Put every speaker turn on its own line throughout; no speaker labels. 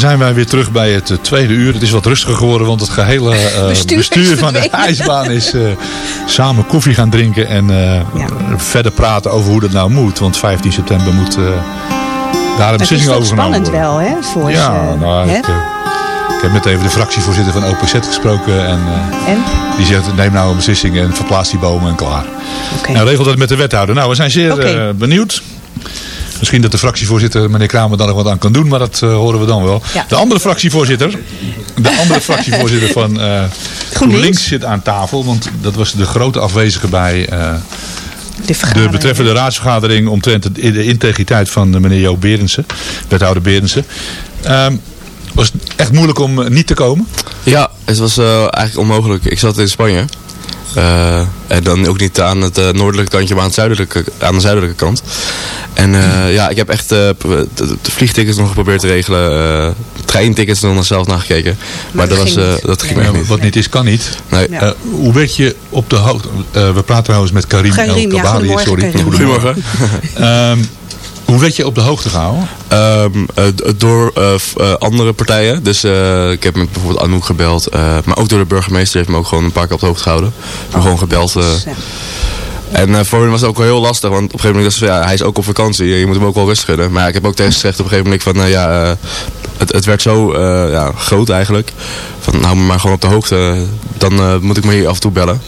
Dan zijn wij weer terug bij het tweede uur. Het is wat rustiger geworden, want het gehele bestuur, van de ijsbaan is samen koffie gaan drinken en verder praten over hoe dat nou moet. Want 15 september moet daar een beslissing over
genomen worden. Spannend wel, hè? Voor
ja, nou, ik, ik heb net even de fractievoorzitter van OPZ gesproken. En, uh, en? die zegt, neem nou een beslissing en verplaats die bomen en klaar. Okay. Nou, regel dat met de wethouder. Nou, we zijn zeer okay. benieuwd. Misschien dat de fractievoorzitter, meneer Kramer, daar nog wat aan kan doen. Maar dat uh, horen we dan wel. Ja. De andere fractievoorzitter, de andere fractievoorzitter van uh, GroenLinks zit aan tafel. Want dat was de grote afwezige bij uh, de, de, betreffende raadsvergadering omtrent de integriteit van meneer Jo Berensen. Wethouder Berensen. Um, was het echt moeilijk om niet te komen?
Ja, het was eigenlijk onmogelijk. Ik zat in Spanje. Uh, en dan ook niet aan het uh, noordelijke kantje, maar aan, het zuidelijke, aan de zuidelijke kant. En uh, ja, ik heb echt de, de, vliegtickets nog geprobeerd te regelen. treintickets nog zelf nagekeken. Maar, dat, was, dat ging echt niet.
Wat niet is, kan niet. Nee. hoe werd je op de hoogte... we praten trouwens met Karim, Karim El. Ja, sorry.
Goedemorgen.
um, Hoe werd je op de hoogte gehouden?
Um, door uh, andere partijen. Dus uh, ik heb met bijvoorbeeld Anouk gebeld. maar ook door de burgemeester heeft me ook gewoon een paar keer op de hoogte gehouden. Oh, gewoon gebeld. En voor hem was het ook wel heel lastig. Want op een gegeven moment was ja, hij is ook op vakantie. Je moet hem ook wel rust gunnen. Maar ik heb ook tegen gezegd op een gegeven moment van ja, het, het werd zo ja, groot eigenlijk. Van hou me maar gewoon op de hoogte. Dan moet ik me hier af en toe bellen.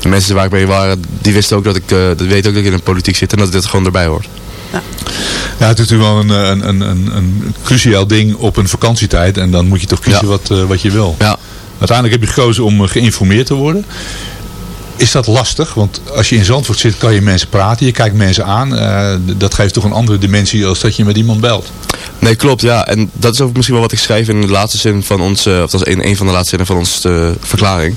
De mensen waar ik mee waren, die wisten ook dat ik, dat weten ook dat ik in de politiek zit en dat dit gewoon erbij hoort.
Ja. ja, het is natuurlijk wel een, een, een, een, cruciaal ding op een vakantietijd. En dan moet je toch kiezen wat, uh, wat je wil.
Ja.
Uiteindelijk heb je gekozen om geïnformeerd te worden. Is dat lastig? Want als je in Zandvoort zit, kan je mensen praten. Je kijkt mensen aan. Uh, dat geeft toch een andere dimensie als dat je met iemand belt.
Nee, klopt. Ja. En dat is ook misschien wel wat ik schrijf in de laatste zin van ons, uh, of dat is een van de laatste zinnen van onze verklaring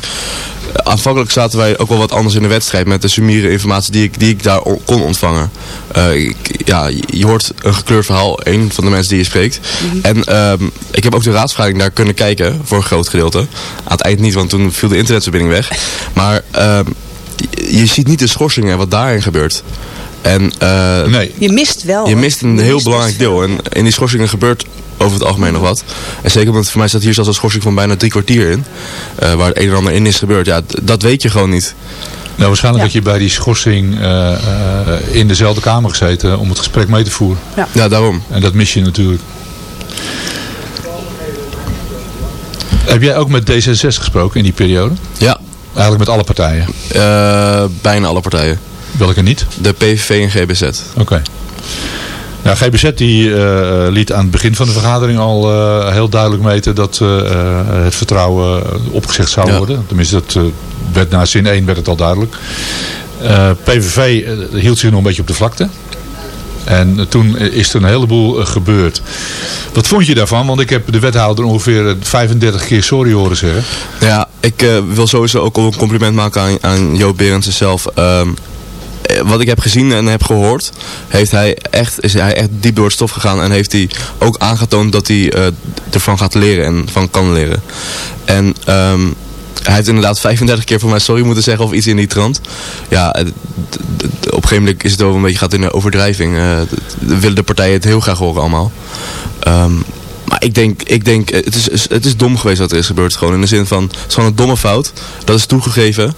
aanvankelijk zaten wij ook wel wat anders in de wedstrijd met de summiere informatie die ik, die ik daar kon ontvangen. Uh, ja, je hoort een gekleurd verhaal, een van de mensen die je spreekt. Mhm. En um, ik heb ook de raadsvergadering daar kunnen kijken, voor een groot gedeelte. Aan het eind niet, want toen viel de internetverbinding weg. Maar um, je ziet niet de schorsingen en wat daarin gebeurt. En, uh,
nee.
Je mist wel.
Je mist een heel belangrijk deel. En in die schorsingen gebeurt over het algemeen nog wat. En zeker omdat voor mij staat hier zelfs een schorsing van bijna drie kwartier in. Uh, waar het een en ander in is gebeurd. Ja, dat weet je gewoon niet.
Nou, waarschijnlijk dat je bij die schorsing uh, uh, in dezelfde kamer gezeten om het gesprek mee te voeren.
Ja. ja, daarom.
En dat mis je natuurlijk. Heb jij ook met D66 gesproken in die periode?
Ja.
Eigenlijk met alle partijen?
bijna alle partijen.
Welke niet?
De PVV en GBZ.
Oké. Nou, GBZ die, uh, liet aan het begin van de vergadering al uh, heel duidelijk meten dat uh, het vertrouwen opgezegd zou ja. worden. Tenminste, dat werd na zin 1 werd het al duidelijk. PVV hield zich nog een beetje op de vlakte. En toen is er een heleboel gebeurd. Wat vond je daarvan? Want ik heb de wethouder ongeveer 35 keer sorry horen zeggen.
Ja, ik wil sowieso ook een compliment maken aan, aan Joop Berendsen zelf. Um, eh, wat ik heb gezien en heb gehoord, heeft hij echt, is hij echt diep door het stof gegaan en heeft hij ook aangetoond dat hij uh, ervan gaat leren en van kan leren. En um, hij heeft inderdaad 35 keer voor mij sorry moeten zeggen of iets in die trant. Ja, op een gegeven moment is het wel een beetje gaat in de overdrijving. Uh, willen de partijen het heel graag horen allemaal. Um, maar ik denk, ik denk het, is, het is dom geweest wat er is gebeurd. Gewoon in de zin van, het is gewoon een domme fout. Dat is toegegeven.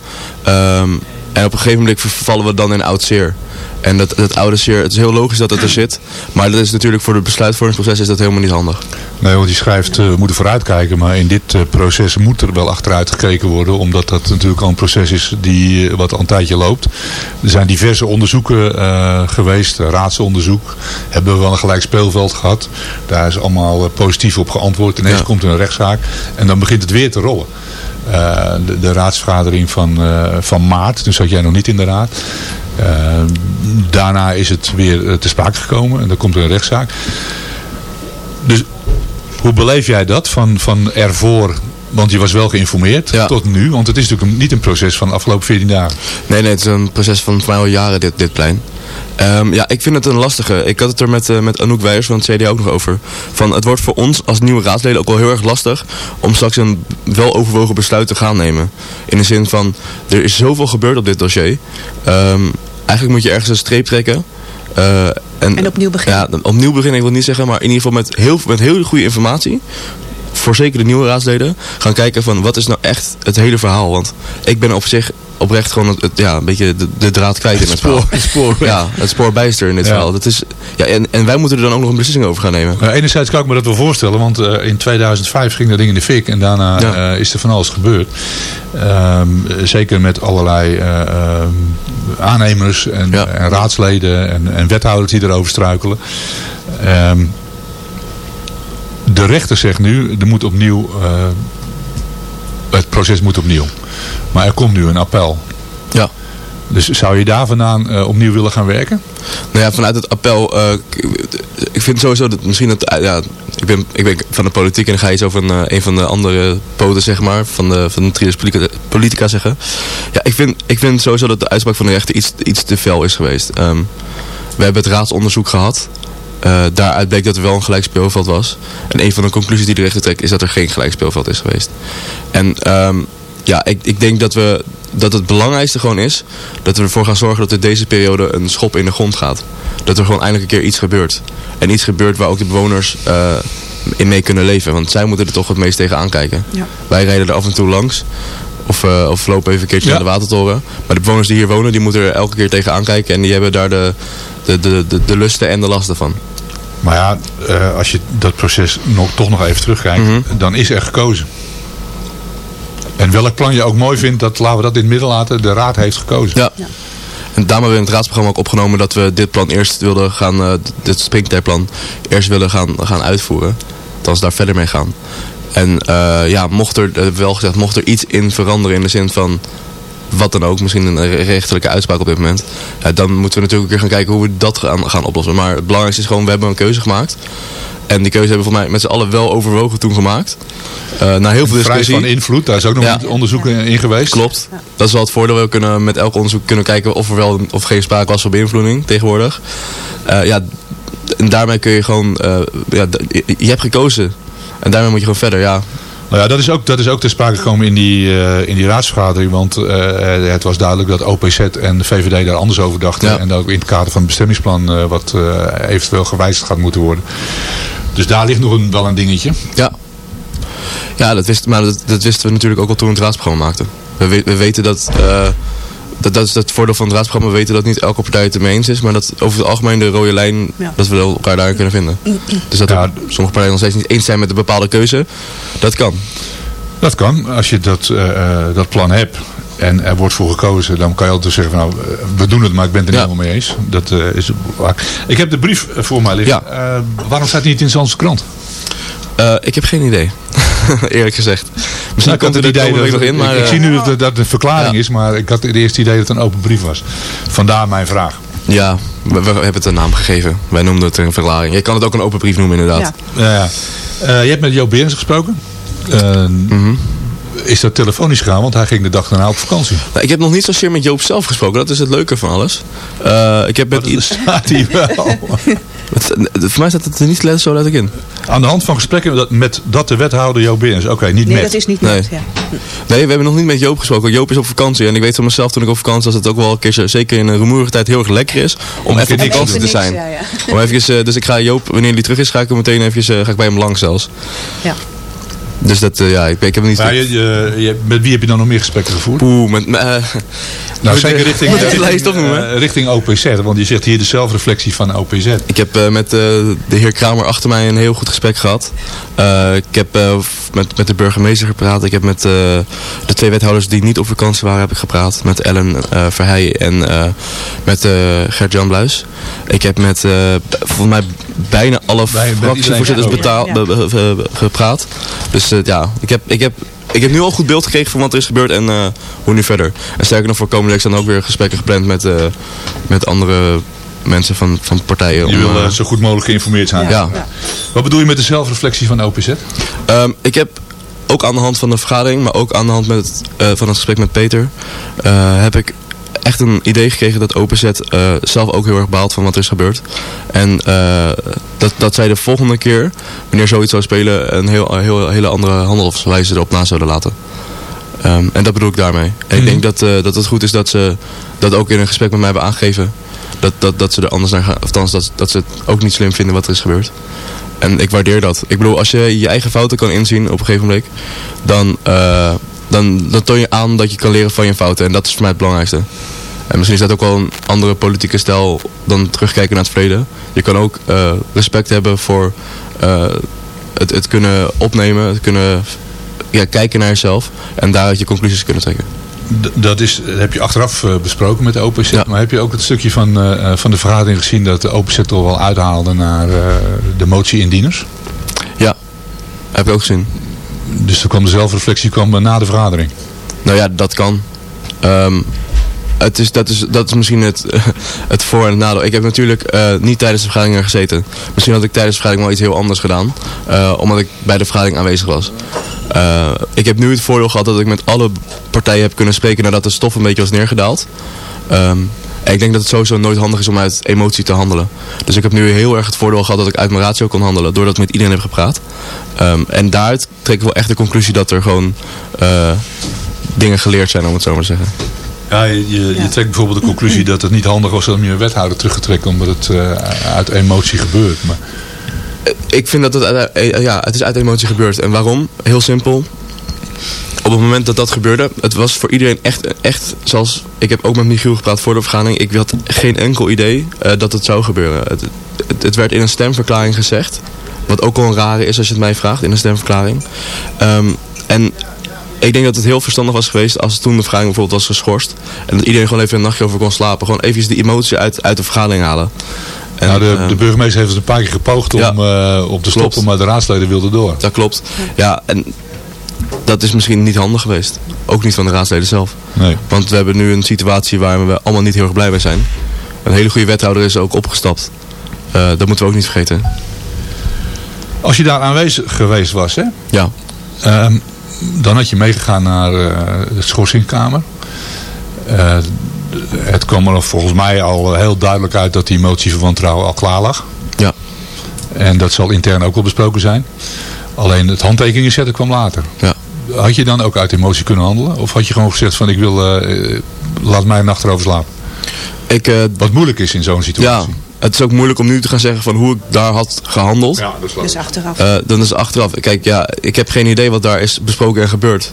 Um, en op een gegeven moment vervallen we dan in oud zeer. En dat, dat oude zeer, het is heel logisch dat het er zit. Maar dat is natuurlijk voor het besluitvormingsproces is dat helemaal niet handig.
Nee, want die schrijft, uh, we moeten vooruitkijken. Maar in dit uh, proces moet er wel achteruit gekeken worden. Omdat dat natuurlijk al een proces is die, uh, wat al een tijdje loopt. Er zijn diverse onderzoeken geweest. Raadsonderzoek. Hebben we wel een gelijk speelveld gehad. Daar is allemaal positief op geantwoord. Ineens ja. komt er een rechtszaak. En dan begint het weer te rollen. Uh, de, de, raadsvergadering van, uh, van maart. Toen zat jij nog niet in de raad. Uh, daarna is het weer te sprake gekomen. En dan komt er een rechtszaak. Dus hoe beleef jij dat? Van, van ervoor want je was wel geïnformeerd ja. tot nu. Want het is natuurlijk niet een proces van de afgelopen 14 dagen.
Nee, nee, het is een proces van voor mij al jaren dit, dit plein. Um, ja, ik vind het een lastige. Ik had het er met, uh, met Anouk Weijers van het CDA ook nog over. Van, het wordt voor ons als nieuwe raadsleden ook wel heel erg lastig om straks een wel overwogen besluit te gaan nemen. In de zin van, er is zoveel gebeurd op dit dossier. Um, eigenlijk moet je ergens een streep trekken. Uh,
En opnieuw beginnen.
Ja, opnieuw beginnen, ik wil niet zeggen, maar in ieder geval met heel, met heel goede informatie. Voor zeker de nieuwe raadsleden. Gaan kijken van wat is nou echt het hele verhaal. Want ik ben op zich oprecht gewoon het, het- ja, een beetje de, de draad kwijt in het verhaal.
Het spoor.
Ja, het spoor bijster in dit
Ja.
verhaal. Dat is, ja, en, en wij moeten er dan ook nog een beslissing over gaan nemen.
Nou, enerzijds kan ik me dat wel voorstellen, want eh, in 2005 ging dat ding in de fik en daarna
Ja.
eh, is er van alles gebeurd. Ehm, zeker met allerlei eh, ehm, aannemers en,
Ja.
en raadsleden en, en wethouders die erover struikelen. Ehm, de rechter zegt nu, er moet opnieuw, eh, het proces moet opnieuw. Maar er komt nu een appel.
Ja.
Dus zou je daar vandaan eh, opnieuw willen gaan werken?
Nou ja, vanuit het appel, eh, ik vind sowieso dat misschien dat, ja, ik ben, ik ben van de politiek en dan ga je zo van eh, een van de andere poten, zeg maar, van de, van de politica, politica zeggen. Ja, ik vind, ik vind sowieso dat de uitspraak van de rechter iets, iets te fel is geweest. Ehm, we hebben het raadsonderzoek gehad. Eh, daaruit bleek dat er wel een gelijk speelveld was. En een van de conclusies die de rechter trekt is dat er geen gelijk speelveld is geweest. En ehm, ja, ik, ik denk dat, we, dat het belangrijkste gewoon is dat we ervoor gaan zorgen dat er deze periode een schop in de grond gaat. Dat er gewoon eindelijk een keer iets gebeurt. En iets gebeurt waar ook de bewoners eh, in mee kunnen leven. Want zij moeten er toch het meest tegen aankijken.
Ja.
Wij rijden er af en toe langs. Of, eh, of lopen even een keertje
Ja.
naar de watertoren. Maar de bewoners die hier wonen, die moeten er elke keer tegen aankijken. En die hebben daar de, de, de, de, de lusten en de lasten van.
Maar ja, eh, als je dat proces nog, toch nog even terugkijkt,
Mhm.
dan is er gekozen. En welk plan je ook mooi vindt, dat, laten we dat in het midden laten. De raad heeft gekozen.
Ja.
Ja.
En daarom hebben we in het raadsprogramma ook opgenomen dat we dit plan eerst wilden gaan, eh, dit springtijdplan, eerst willen gaan, gaan uitvoeren. Althans daar verder mee gaan. En eh, ja, mocht er, eh, wel gezegd, mocht er iets in veranderen in de zin van wat dan ook, misschien een re- rechterlijke uitspraak op dit moment. Ja, dan moeten we natuurlijk weer gaan kijken hoe we dat gaan, gaan oplossen. Maar het belangrijkste is gewoon, we hebben een keuze gemaakt. En die keuze hebben we volgens mij met z'n allen wel overwogen toen gemaakt. Eh na heel veel
Vrij
discussie.
van invloed, daar is ook nog
Ja.
een onderzoek in geweest.
Klopt. Dat is wel het voordeel. We kunnen met elk onderzoek kunnen kijken of er wel of geen sprake was van beïnvloeding tegenwoordig. Eh, ja, en daarmee kun je gewoon, eh, ja, je hebt gekozen. En daarmee moet je gewoon verder, ja.
Nou ja, dat is ook, dat is ook ter sprake gekomen in die, eh, in die raadsvergadering. Want eh, het was duidelijk dat OPZ en de VVD daar anders over dachten.
Ja.
En ook in het kader van het bestemmingsplan eh, wat eh, eventueel gewijzigd gaat moeten worden. Dus daar ligt nog een, wel een dingetje.
Ja, ja dat, wist, maar dat, dat wisten we natuurlijk ook al toen we het raadsprogramma maakten. We, we, we weten dat, eh, dat, dat is het voordeel van het raadsprogramma. We weten dat niet elke partij het ermee eens is. Maar dat over het algemeen de rode lijn,
Ja.
dat we elkaar daarin kunnen vinden. Dus dat
Ja.
er sommige partijen nog steeds niet eens zijn met een bepaalde keuze, dat kan.
Dat kan. Als je dat, eh, eh, dat plan hebt en er wordt voor gekozen, dan kan je altijd zeggen van nou, eh, we doen het, maar ik ben het er
Ja.
niet helemaal mee eens. Dat eh, is waar. Ik heb de brief voor mij liggen. Eh, waarom staat hij niet in de Zandse krant?
Eh, ik heb geen idee. Eerlijk gezegd. Misschien
Nou,
komt er
het idee dat,
nog in, maar...
ik, ik
eh,
zie nu dat, het- dat een verklaring
Ja.
is, maar ik had het eerste idee dat het een open brief was. Vandaar mijn vraag.
Ja, we, we hebben het een naam gegeven. Wij noemden het een verklaring. Je kan het ook een open brief noemen inderdaad.
Ja.
Eh, je hebt met Joop Berens gesproken. Eh,
Mhm.
Is dat telefonisch gegaan, want hij ging de dag daarna op vakantie.
Nou, ik heb nog niet zozeer met Joop zelf gesproken. Dat is het leuke van alles. Eh, ik heb met
Dat staat hij wel.
Het- voor mij staat het er niet letterlijk zo letterlijk in.
Aan de hand van gesprekken dat, met dat de wethouder Joop Berens. Oké, niet
Nee,
met.
dat is niet
Nee.
net. Ja.
Nee, we hebben nog niet met Joop gesproken. Joop is op vakantie. En ik weet van mezelf toen ik op vakantie was... dat het ook wel een keer, zeker in een rumoerige tijd, heel erg lekker is... om even op
keer niks te
vakantie te
Even
zijn.
niks, ja, ja.
Om eventjes, eh, dus ik ga Joop, wanneer hij terug is, ga ik hem meteen eventjes, eh, ga ik bij hem langs zelfs.
Ja.
Dus dat, eh, ja, ik, ik heb niet...
Maar je, je- je- met wie heb je dan nog meer gesprekken gevoerd?
Oeh, met... eh,
Nou, zeker richting,
moet je de
richting,
lijst opnoemen?
eh, richting OPZ. Want je zegt hier de zelfreflectie van OPZ.
Ik heb eh, met eh, de heer Kramer achter mij een heel goed gesprek gehad. Eh, ik heb eh, met, met de burgemeester gepraat. Ik heb met eh, de twee wethouders die niet op vakantie waren heb ik gepraat. Met Ellen eh Verheij en eh, met eh, Gert-Jan Bluis. Ik heb met eh, volgens mij bijna alle
Bij-
fractievoorzitters
iedereen
betaal-
Ja.
be- be- be- gepraat. Dus ja, ik heb, ik, heb, ik heb nu al goed beeld gekregen van wat er is gebeurd en eh, hoe nu verder. En sterker nog, voor komende week zijn ook weer gesprekken gepland met, eh, met andere mensen van, van partijen.
Je
om,
wil
eh,
zo goed mogelijk geïnformeerd zijn.
Ja.
Wat bedoel je met de zelfreflectie van OPZ?
Ehm, ik heb ook aan de hand van de vergadering, maar ook aan de hand met het, eh, van het gesprek met Peter, eh, heb ik echt een idee gekregen dat OPZ eh, zelf ook heel erg baalt van wat er is gebeurd. En eh, dat, dat zij de volgende keer, wanneer zoiets zou spelen, een heel, heel, hele andere handelswijze erop na zouden laten. Ehm, en dat bedoel ik daarmee. En ik
Mhm.
denk dat, eh, dat het goed is dat ze dat ook in een gesprek met mij hebben aangegeven. Dat, dat, dat ze er anders naar gaan. Of althans, dat, dat ze het ook niet slim vinden wat er is gebeurd. En ik waardeer dat. Ik bedoel, als je je eigen fouten kan inzien op een gegeven moment, dan, dan, dan toon je aan dat je kan leren van je fouten. En dat is voor mij het belangrijkste. En misschien is dat ook wel een andere politieke stijl dan terugkijken naar het verleden. Je kan ook uh, respect hebben voor uh, het, het kunnen opnemen, het kunnen ja, kijken naar jezelf en daaruit je conclusies kunnen trekken.
Dat, is, dat heb je achteraf uh, besproken met de OPZ. Ja. Maar heb je ook het stukje van, uh, van de vergadering gezien dat de OPZ toch wel uithaalde naar de motie-indieners?
Ja, heb ik ook gezien.
Dus er kwam de zelfreflectie kwam na de vergadering?
Nou ja, dat kan. Um, het is, dat, is, dat is misschien het, het voor- en het nadeel. Ik heb natuurlijk uh, niet tijdens de vergadering gezeten. Misschien had ik tijdens de vergadering wel iets heel anders gedaan. Uh, omdat ik bij de vergadering aanwezig was. Ik heb nu het voordeel gehad dat ik met alle partijen heb kunnen spreken nadat de stof een beetje was neergedaald. Um, en ik denk dat het sowieso nooit handig is om uit emotie te handelen. Dus ik heb nu heel erg het voordeel gehad dat ik uit mijn ratio kon handelen. Doordat ik met iedereen heb gepraat. Um, en daaruit trek ik wel echt de conclusie dat er gewoon dingen geleerd zijn om het zo maar te zeggen.
Ja, je, je, trekt bijvoorbeeld de conclusie dat het niet handig was om je wethouder terug te trekken omdat het uh, uit emotie gebeurt. Maar...
Ik vind dat het, uh, ja, het is uit emotie gebeurd. En waarom? Heel simpel. Op het moment dat dat gebeurde, het was voor iedereen echt, echt zoals... Ik heb ook met Michiel gepraat voor de vergadering. Ik had geen enkel idee uh, dat het zou gebeuren. Het, het, het, werd in een stemverklaring gezegd. Wat ook al een rare is als je het mij vraagt, in een stemverklaring. Um, en ik denk dat het heel verstandig was geweest als toen de vergadering bijvoorbeeld was geschorst. En dat iedereen gewoon even een nachtje over kon slapen. Gewoon even die emotie uit, uit de vergadering halen.
En, nou, de, uh, de, burgemeester heeft het een paar keer gepoogd om, uh, om te stoppen, maar de raadsleden wilden door.
Dat klopt. Ja, en dat is misschien niet handig geweest. Ook niet van de raadsleden zelf.
Nee.
Want we hebben nu een situatie waar we allemaal niet heel erg blij mee zijn. Een hele goede wethouder is ook opgestapt. Uh, dat moeten we ook niet vergeten.
Als je daar aanwezig geweest was, hè?
Ja.
Um, dan had je meegegaan naar uh, de schorsingkamer. Uh, het kwam er volgens mij al heel duidelijk uit dat die motie van wantrouwen al klaar lag.
Ja.
En dat zal intern ook wel besproken zijn. Alleen het handtekeningen zetten kwam later.
Ja.
Had je dan ook uit emotie kunnen handelen? Of had je gewoon gezegd van ik wil, uh, laat mij een nacht erover slapen?
Ik,
Wat moeilijk is in zo'n situatie.
Ja het is ook moeilijk om nu te gaan zeggen van hoe ik daar had gehandeld.
Ja, dat is
dus achteraf.
Uh, dan is achteraf. Kijk, ja, ik heb geen idee wat daar is besproken en gebeurd.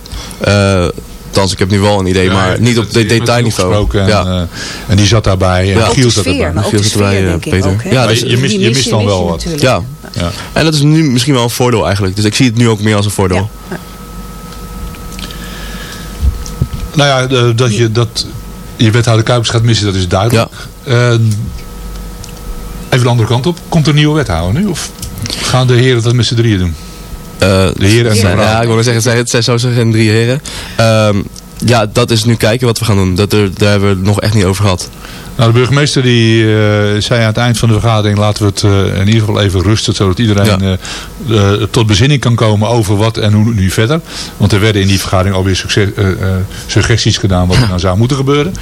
Uh, althans, ik heb nu wel een idee, ja, maar niet op de detailniveau.
En, ja. uh, en die zat daarbij. En
ja.
Giel
zat
erbij.
Maar
Giel zat erbij, Peter.
Ook,
ja,
dus, je, mist, je mist dan wel wat.
Ja. ja. En dat is nu misschien wel een voordeel eigenlijk. Dus ik zie het nu ook meer als een voordeel.
Ja.
Nou ja, dat je, dat je wethouder Kuipers gaat missen, dat is duidelijk. Ja. Even de andere kant op. Komt er een nieuwe wethouder nu? Of gaan de heren dat met z'n drieën doen?
Uh,
de heren en de
ja, ja, ik wil zeggen, het zijn, het zijn zo zeggen drie heren. Um, ja, dat is nu kijken wat we gaan doen. Dat er, daar hebben we het nog echt niet over gehad.
Nou, de burgemeester die uh, zei aan het eind van de vergadering... laten we het uh, in ieder geval even rusten... zodat iedereen ja. uh, tot bezinning kan komen over wat en hoe nu verder. Want er werden in die vergadering alweer succes, suggesties gedaan... wat er nou zou moeten gebeuren.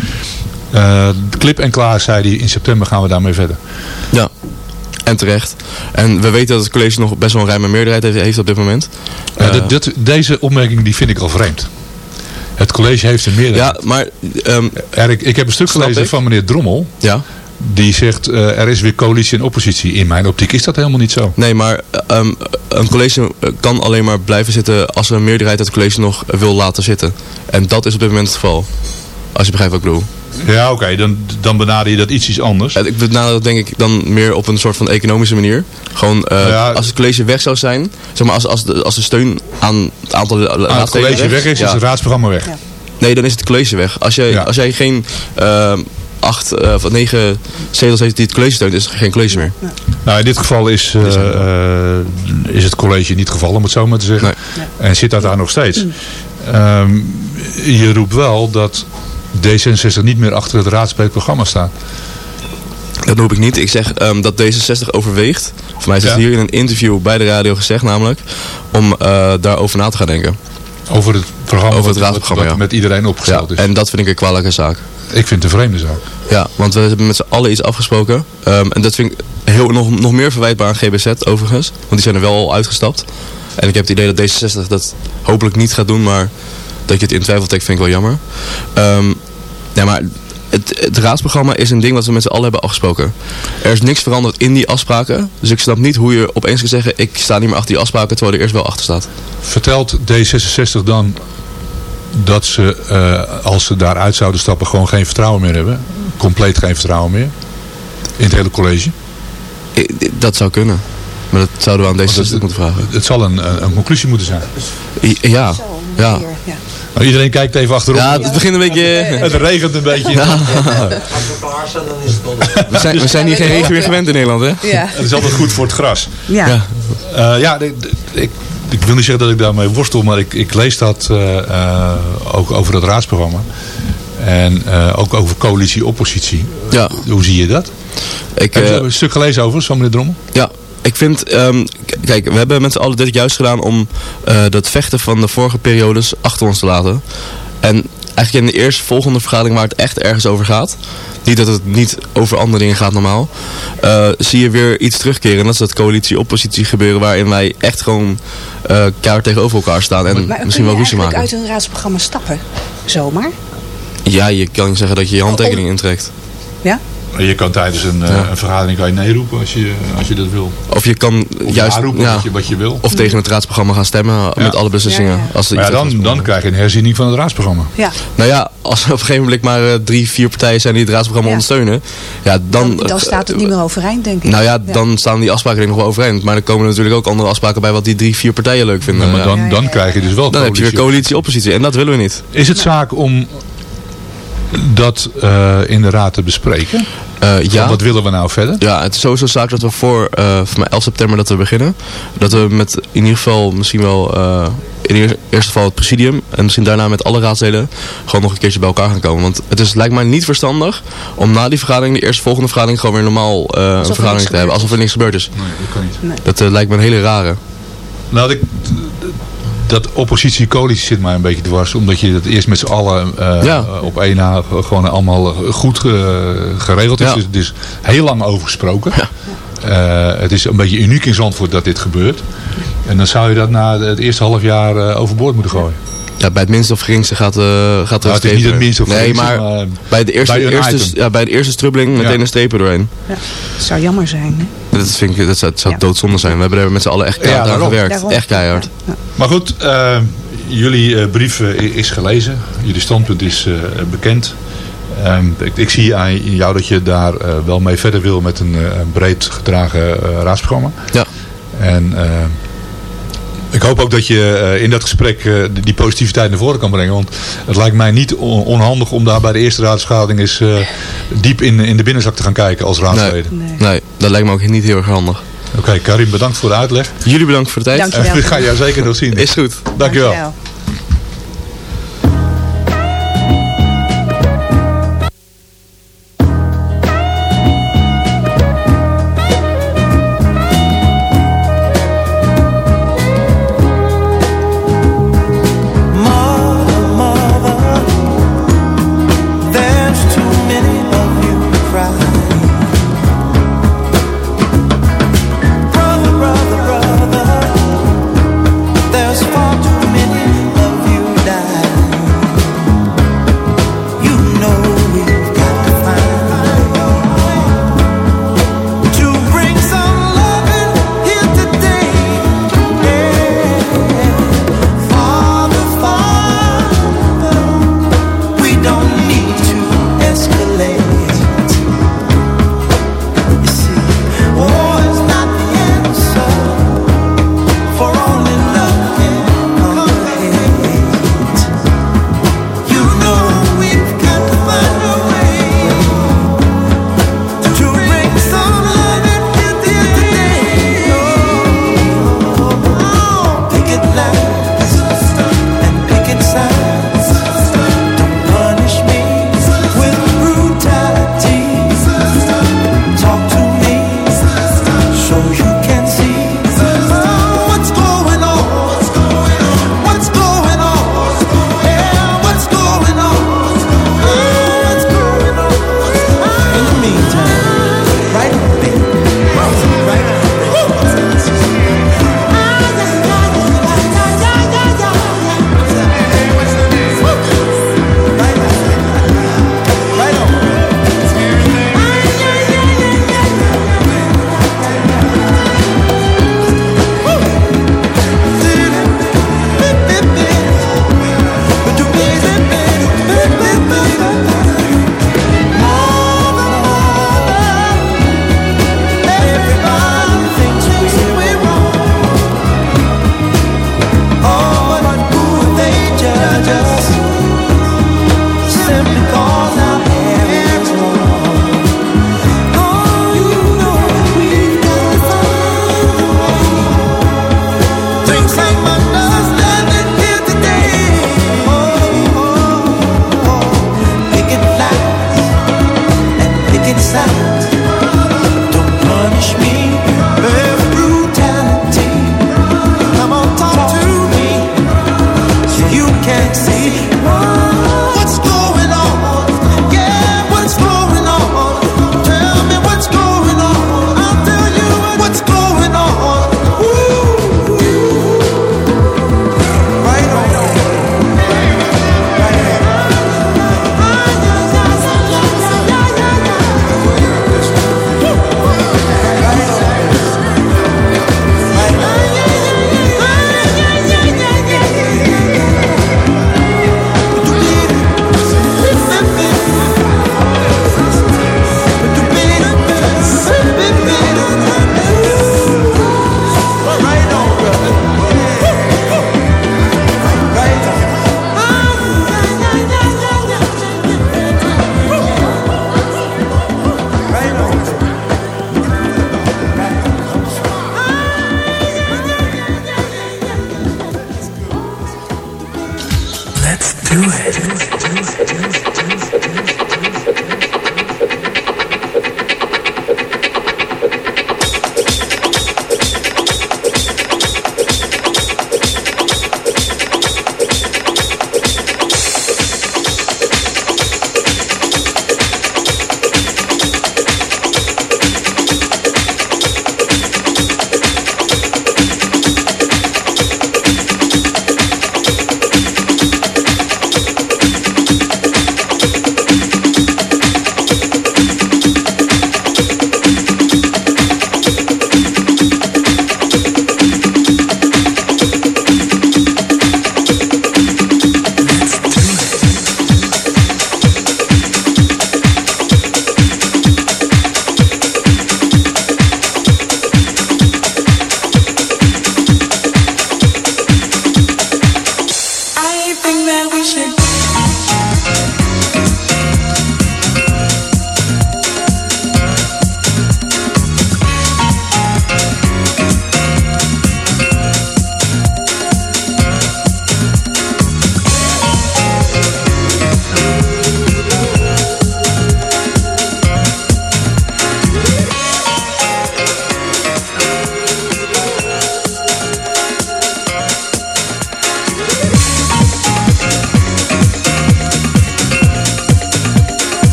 Klip en klaar zei hij, in september gaan we daarmee verder.
Ja, en terecht. En we weten dat het college nog best wel een ruime meerderheid heeft, heeft op dit moment.
Uh, uh, dit, deze opmerking die vind ik al vreemd. Het college heeft een meerderheid.
Ja, maar... Um,
ik heb een stuk gelezen
ik.
van meneer Drommel.
Ja.
Die zegt, uh, er is weer coalitie en oppositie. In mijn optiek is dat helemaal niet zo.
Nee, maar um, een college kan alleen maar blijven zitten als een meerderheid het college nog wil laten zitten. En dat is op dit moment het geval. Als je begrijpt wat ik bedoel.
Ja, oké. Okay. Dan, dan benader je dat iets, iets anders.
Ik benader dat denk ik dan meer op een soort van economische manier. Gewoon, uh, ja, als het college weg zou zijn, zeg maar als, als, de, als de steun aan het aantal
raadsleden Als het college weg, weg is, ja. is het raadsprogramma weg. Ja.
Nee, dan is het college weg. Als jij, ja. als jij geen uh, acht uh, of negen zetels heeft die het college steunt, is er geen college meer.
Ja. Nou, in dit geval is, uh, uh, is het college niet gevallen, om het zo maar te zeggen.
Nee.
En zit dat daar nog steeds. Mm. Um, je roept wel dat D66 niet meer achter het raadspreekprogramma staat.
Dat roep ik niet. Ik zeg um, dat D66 overweegt. Voor mij is het ja. hier in een interview bij de radio gezegd namelijk. Om uh, daarover na te gaan denken.
Over het programma
Over het raadsprogramma, ja.
met iedereen opgesteld
ja,
is.
En dat vind ik een kwalijke zaak.
Ik vind het een vreemde zaak.
Ja, want we hebben met z'n allen iets afgesproken. Um, en dat vind ik heel, nog, nog meer verwijtbaar aan GBZ overigens. Want die zijn er wel al uitgestapt. En ik heb het idee dat D66 dat hopelijk niet gaat doen. Maar dat je het in twijfel trekt vind ik wel jammer. Um, ja, maar het, het raadsprogramma is een ding wat we met z'n allen hebben afgesproken. Er is niks veranderd in die afspraken. Dus ik snap niet hoe je opeens kan zeggen, ik sta niet meer achter die afspraken, terwijl er eerst wel achter staat.
Vertelt D66 dan dat ze, eh, als ze daaruit zouden stappen, gewoon geen vertrouwen meer hebben? Compleet geen vertrouwen meer? In het hele college?
Ik- Dat zou kunnen. Maar dat zouden we aan deze
het-
moeten vragen.
Het zal een, een, conclusie moeten zijn.
I- Ja, ja.
Ja.
Nou, iedereen kijkt even achterom.
Ja, het begint een beetje...
Het regent een beetje.
Als we klaar zijn, dan is het wel
We zijn, we zijn hier geen regen meer gewend in Nederland, hè?
Ja.
Het is altijd goed voor het gras.
Ja.
Ja.
Eh, ja, ik, ik, wil niet zeggen dat ik daarmee worstel, maar ik, ik lees dat eh, eh, ook over het raadsprogramma. En eh, ook over coalitie-oppositie.
Ja.
Hoe zie je dat?
Ik,
Heb je een stuk gelezen over, zo meneer Drommel?
Ja, ik vind, ehm, kijk, we hebben met z'n allen dit juist gedaan om eh, dat vechten van de vorige periodes achter ons te laten. En eigenlijk in de eerste volgende vergadering waar het echt ergens over gaat, niet dat het niet over andere dingen gaat normaal, eh, zie je weer iets terugkeren. En dat is dat coalitie-oppositie gebeuren waarin wij echt gewoon keihard tegenover elkaar staan en
Maar
misschien wel ruzie maken.
uit een raadsprogramma stappen? Zomaar?
Ja, je kan zeggen dat je je handtekening intrekt.
Ja?
Je kan tijdens een, eh,
Ja.
een vergadering kan je nee roepen als je, als je dat wil.
Of je kan
Of
juist
ja roepen
ja,
wat, je, wat je wil.
of tegen het raadsprogramma gaan stemmen met alle beslissingen.
Ja, ja.
Als er
Maar ja,
iets
dan, dan krijg je een herziening van het raadsprogramma.
Ja.
Nou ja, als er op een gegeven moment maar eh, drie, vier partijen zijn die het raadsprogramma
Ja.
ondersteunen. Ja, dan,
Dan, dan staat het niet meer overeind, denk ik.
Nou ja, dan staan die afspraken er nog wel overeind. Maar er komen natuurlijk ook andere afspraken bij wat die drie, vier partijen leuk vinden.
maar dan,
Ja, ja,
dan krijg je dus wel
Dan heb je weer
coalitie.
coalitie-oppositie. En dat willen we niet.
Is het zaak om dat eh, in de raad te bespreken?
Eh, ja.
Wat willen we nou verder?
Ja, het is sowieso zaak dat we voor, eh voor mij 11 september dat we beginnen. Dat we met in ieder geval misschien wel eh, in eerste eerste geval het presidium en misschien daarna met alle raadsleden gewoon nog een keertje bij elkaar gaan komen. Want het is lijkt mij niet verstandig om na die vergadering, de eerste volgende vergadering, gewoon weer normaal eh, een vergadering te hebben. Alsof er niks gebeurd is.
Nee, dat kan niet.
Dat eh, lijkt me een hele rare.
Nou, ik, dat oppositie-coalitie zit mij een beetje dwars. Omdat je het eerst met z'n allen eh,
Ja.
op één na gewoon allemaal eh, goed ge- geregeld is.
Ja.
Dus het is heel lang over gesproken. Eh, het is een beetje uniek in Zandvoort dat dit gebeurt. En dan zou je dat na het eerste half jaar eh, overboord moeten gooien.
Ja, bij het minste of geringste gaat, eh gaat er
Nou, het is
een streep
niet het minste of
Nee, maar,
maar
bij, de eerste,
bij een
eerste,
item.
ja, bij de eerste strubbeling meteen
Ja.
een streep er doorheen.
Ja. Het zou jammer zijn, hè?
Dat, vind ik, dat zou, dat zou
Ja.
doodzonde zijn. We hebben er met z'n allen echt keihard aan gewerkt.
Daarom.
Echt keihard.
Ja.
Maar goed, eh, jullie eh, brief eh, is gelezen. Jullie standpunt is eh, bekend. Ehm, ik, ik zie aan jou dat je daar eh, wel mee verder wil met een eh, breed gedragen eh, raadsprogramma.
Ja.
En eh, ik hoop ook dat je eh, in dat gesprek eh, die, positiviteit naar voren kan brengen. Want het lijkt mij niet on- onhandig om daar bij de eerste raadsvergadering eens eh, diep in, in de binnenzak te gaan kijken als raadsleden.
Nee.
Nee, dat lijkt me ook niet heel erg handig.
Oké, Karim, bedankt voor de uitleg.
Jullie bedankt voor de tijd.
Dank je wel.
En dit ga je zeker nog zien.
Is goed.
Dankjewel.
Mother,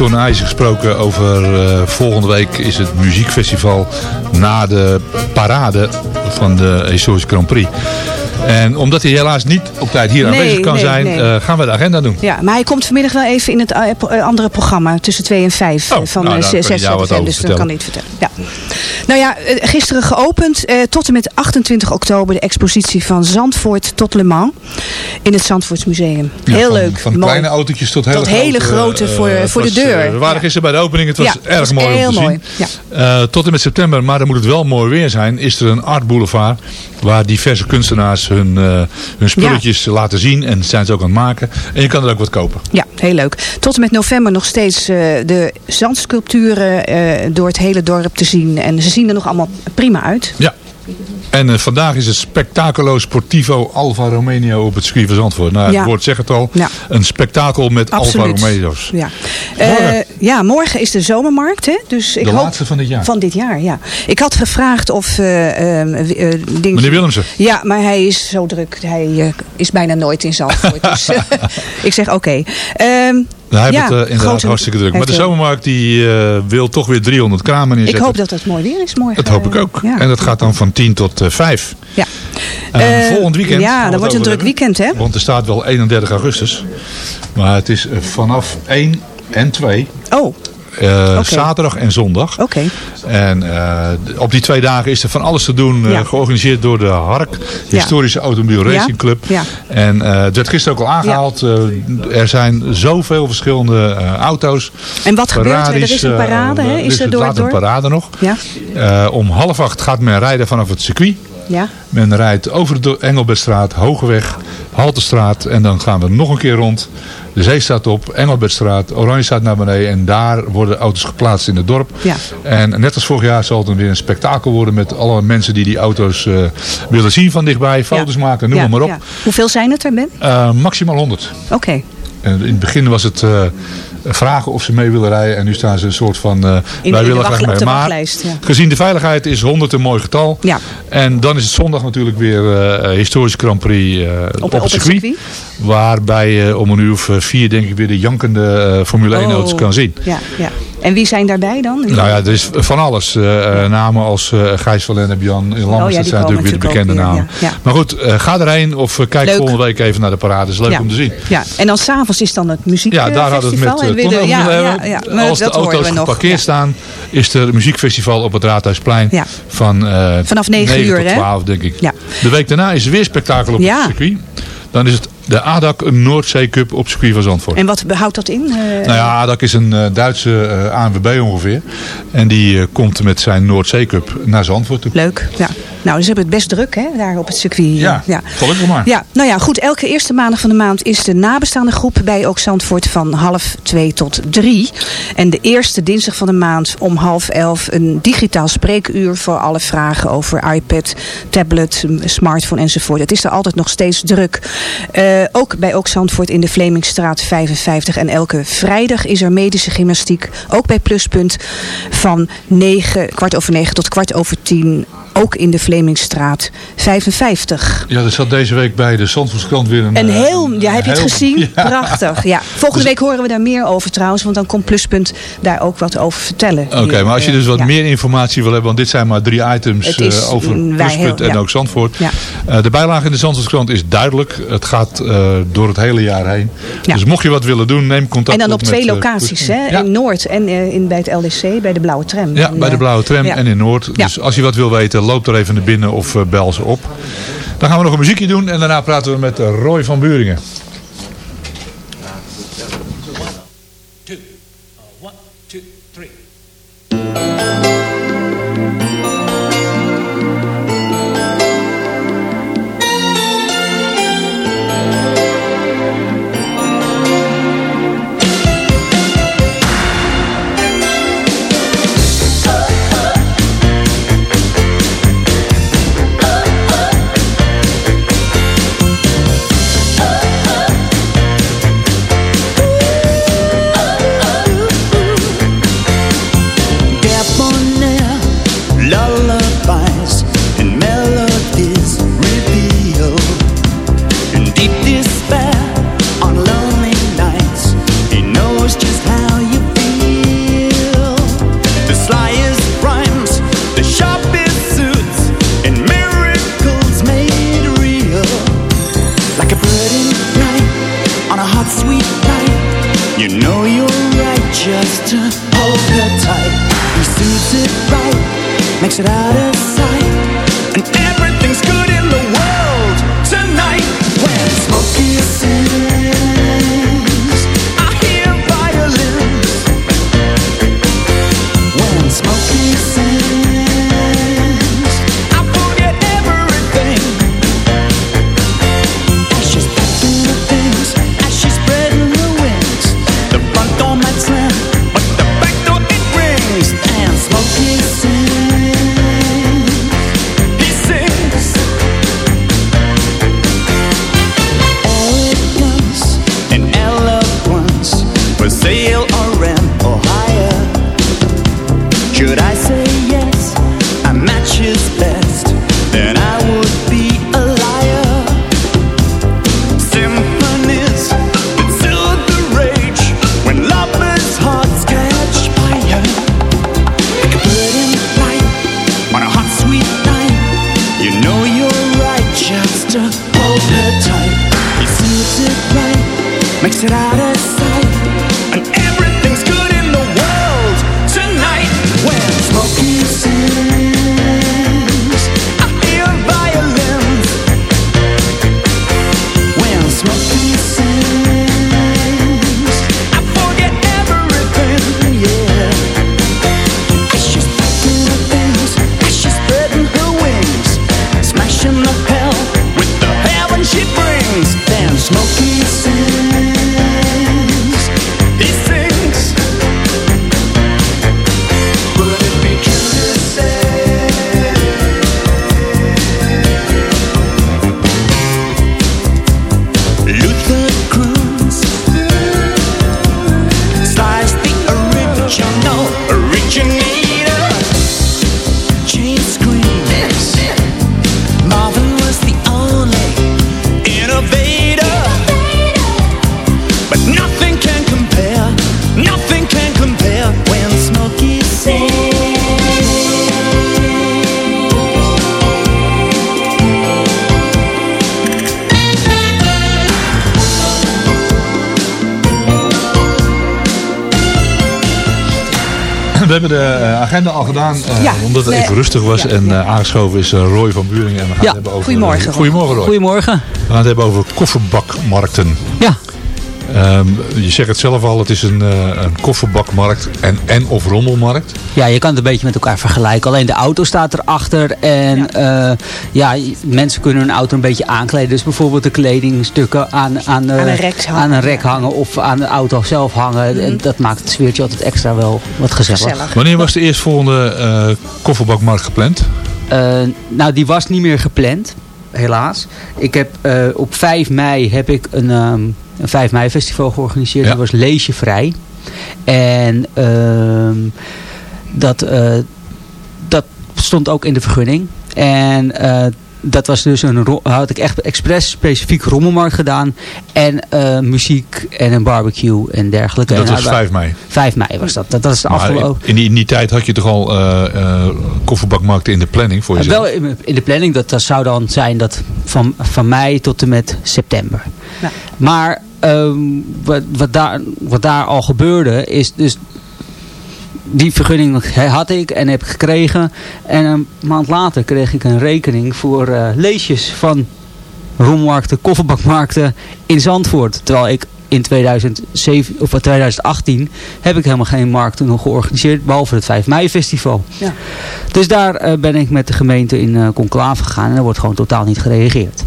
Ton IJzer gesproken over eh, volgende week is het muziekfestival na de parade van de historische Grand Prix. En omdat hij helaas niet op tijd hier
Nee,
aanwezig kan
nee,
zijn,
nee.
eh, gaan we de agenda doen.
Ja, maar hij komt vanmiddag wel even in het eh, andere programma tussen 2 en 5
Oh,
eh, van
nou,
eh,
daar kan
6
hij jou wat
FM,
over
dus dat kan hij het vertellen. Ja. Nou ja, gisteren geopend tot en met 28 oktober de expositie van Zandvoort tot Le Mans in het Zandvoortsmuseum.
Ja,
Heel
van,
leuk.
Van
mooi.
kleine autootjes tot hele
Tot
grote.
hele grote
eh,
voor- voor de deur.
eh, we waren
Ja.
gisteren bij de opening. Het was erg
het was
mooi
heel
om te
mooi.
zien. Eh, tot en met september, maar dan moet het wel mooi weer zijn, is er een art boulevard waar diverse kunstenaars hun, hun spulletjes laten zien en zijn ze ook aan het maken. En je kan er ook wat kopen.
Ja, heel leuk. Tot en met november nog steeds de zandsculpturen door het hele dorp te zien. En ze zien er nog allemaal prima uit.
Ja. En eh, vandaag is het Spectaculo Sportivo Alfa Romeo op het circuit van Zandvoort. Nou,
Ja.
het woord zegt het al.
Ja.
Een spektakel met Alfa. Romeo's.
Ja. Eh,
Morgen.
ja, morgen is de zomermarkt. Hè? Dus ik
De
hoop,
laatste van dit jaar.
Van dit jaar, ja. Ik had gevraagd of... ding-
Meneer Willemsen.
Ja, maar hij is zo druk. Hij is bijna nooit in Zandvoort. dus ik zeg oké. Ehm,
Nou, hij
ja,
heeft het eh, inderdaad hartstikke druk. Maar de
eh,
zomermarkt die, eh, wil toch weer 300 kramen
Ik
inzetten.
hoop dat het mooi weer is morgen.
Dat hoop ik ook.
Ja.
En dat gaat dan van 10 tot eh 5.
ja.
Volgend weekend.
Ja, dat wordt een druk weekend, hè?
Want er staat wel 31 augustus. Maar het is vanaf 1 en 2.
Oh,
eh. Zaterdag en zondag.
oké.
En eh, op die twee dagen is er van alles te doen. eh,
Ja.
georganiseerd door de HARK, Historische Automobiel. Racing Club.
Ja.
En het werd gisteren ook al aangehaald. eh, er zijn zoveel verschillende auto's.
En wat gebeurt er? Er is een parade, hè?
er
Is er door het
later een parade nog.
Ja,
om half acht gaat men rijden vanaf het circuit.
ja.
Men rijdt over de Engelbertstraat, Hogeweg, Haltestraat en dan gaan we nog een keer rond. De zee staat op, Engelbertstraat, Oranje staat naar beneden en daar worden auto's geplaatst in het dorp.
Ja.
En net als vorig jaar zal het dan weer een spektakel worden met alle mensen die die auto's eh, willen zien van dichtbij, foto's
Ja.
maken, noem
Ja,
maar op.
ja. Hoeveel zijn het er, Ben?
Eh, maximaal 100.
Oké.
En in het begin was het eh, vragen of ze mee willen rijden en nu staan ze een soort van, eh, wij willen graag mee. Maar
ja.
gezien de veiligheid is 100 een mooi getal.
Ja.
En dan is het zondag natuurlijk weer eh historisch Grand Prix eh, op,
op
het circuit.
circuit.
Waarbij je om een uur of eh, vier denk ik weer de jankende eh, Formule 1 auto's kan zien.
Ja, ja. En wie zijn daarbij dan?
Nou ja, er is van alles. Eh, eh, namen als eh, Gijs van Lennep, Jan Lammers,
Oh ja,
dat zijn natuurlijk weer de bekende
weer,
namen.
ja. Ja.
Maar goed, eh, ga erheen of eh, kijk
Leuk.
volgende week even naar de parade. is leuk om te zien.
Ja, en dan s'avonds is dan het muziekfestival.
Ja, daar hadden we het met uh,
ja, ja,
hebben.
ja, maar
Als de
dat horen
auto's
nog.
geparkeerd staan, is er een muziekfestival op het Raadhuisplein.
Ja.
Van, eh,
Vanaf 9 uur,
tot
hè?
12, denk ik.
Ja.
De week daarna is er weer spektakel op het circuit. Dan is het de ADAC Noordzee Cup op circuit van Zandvoort.
En wat houdt dat in? Eh,
Nou ja, ADAC is een eh, Duitse eh, ANWB ongeveer. En die komt met zijn Noordzee Cup naar Zandvoort toe.
Leuk, ja. Nou, dus hebben het best druk, hè, daar op het circuit.
Ja,
ja.
gelukkig maar.
Ja, nou ja, goed. Elke eerste maandag van de maand is de nabestaande groep bij Ook Zandvoort van half twee tot drie. En de eerste dinsdag van de maand om half elf een digitaal spreekuur voor alle vragen over iPad, tablet, smartphone enzovoort. Het is er altijd nog steeds druk. Eh, ook bij Ook Zandvoort in de Vlemingstraat 55. En elke vrijdag is er medische gymnastiek, ook bij Pluspunt, van negen, kwart over negen tot kwart over tien. Ook in de Vlemingstraat 55.
Ja, er zat deze week bij de Zandvoortskrant weer een...
Een
eh,
heel, ja, heb je het gezien?
Ja. Dus-
Prachtig. Ja. Volgende week horen we daar meer over trouwens, want dan komt Pluspunt daar ook wat over vertellen.
Oké, maar als je
eh,
dus wat
ja.
meer informatie wil hebben, want dit zijn maar drie items
Het is,
eh, over Pluspunt
heel-
en ook Zandvoort. Eh, de bijlage in de Zandvoortskrant is duidelijk. Het gaat eh, door het hele jaar heen. Dus mocht je wat willen doen, neem contact
En dan op twee
eh,
locaties, hè? In Noord en eh, in, bij het LDC, bij de Blauwe Tram.
Ja,
En,
bij de
eh,
Blauwe Tram en in Noord. Dus als je wat wil weten, loop er even binnen of eh, bel ze op. Dan gaan we nog een muziekje doen en daarna praten we met eh, Roy van Buringen. Agenda al gedaan, eh,
Ja.
omdat het
Nee.
even rustig was.
Ja.
en eh, aangeschoven is eh, Roy van Buringen. En we gaan
Ja.
het hebben over,
Goedemorgen,
eh, goedemorgen Roy.
Goedemorgen.
We gaan het hebben over kofferbakmarkten.
Ja,
Ehm, je zegt het zelf al, het is een, eh, een kofferbakmarkt en, en of rommelmarkt.
ja, je kan het een beetje met elkaar vergelijken. Alleen de auto staat erachter. En ja. ja, mensen kunnen hun auto een beetje aankleden. Dus bijvoorbeeld de kledingstukken aan, aan, eh,
Aan een rek hangen.
aan een rek hangen. Of aan de auto zelf hangen. En dat maakt het sfeertje altijd extra wel wat gezellig.
Gezellig.
Wanneer was de eerstvolgende eh kofferbakmarkt gepland?
Eh, nou, die was niet meer gepland. Helaas. Ik heb eh, op 5 mei heb ik een, ehm, een 5 mei festival georganiseerd.
Ja.
Dat was leesjevrij. En ehm, dat, eh, dat stond ook in de vergunning. En eh, dat was dus een, had ik echt expres specifiek rommelmarkt gedaan. En eh, muziek en een barbecue en dergelijke.
Dat
En
was
daar-
5 mei.
5 mei was dat. Dat, dat is de afgelopen...
in, die, in die tijd had je toch al eh, eh, kofferbakmarkten in de planning voor
Uh,
jezelf?
wel in, in de planning, dat, dat zou dan zijn dat van, van mei tot en met september.
Ja.
Maar ehm, wat, wat, daar, wat daar al gebeurde is dus die vergunning had ik en heb ik gekregen. En een maand later kreeg ik een rekening voor eh, leesjes van rommarkten, kofferbakmarkten in Zandvoort. Terwijl ik in 2007, of 2018 heb ik helemaal geen markten nog georganiseerd. Behalve het 5 mei festival.
Ja.
Dus daar eh, ben ik met de gemeente in eh conclave gegaan. En er wordt gewoon totaal niet gereageerd.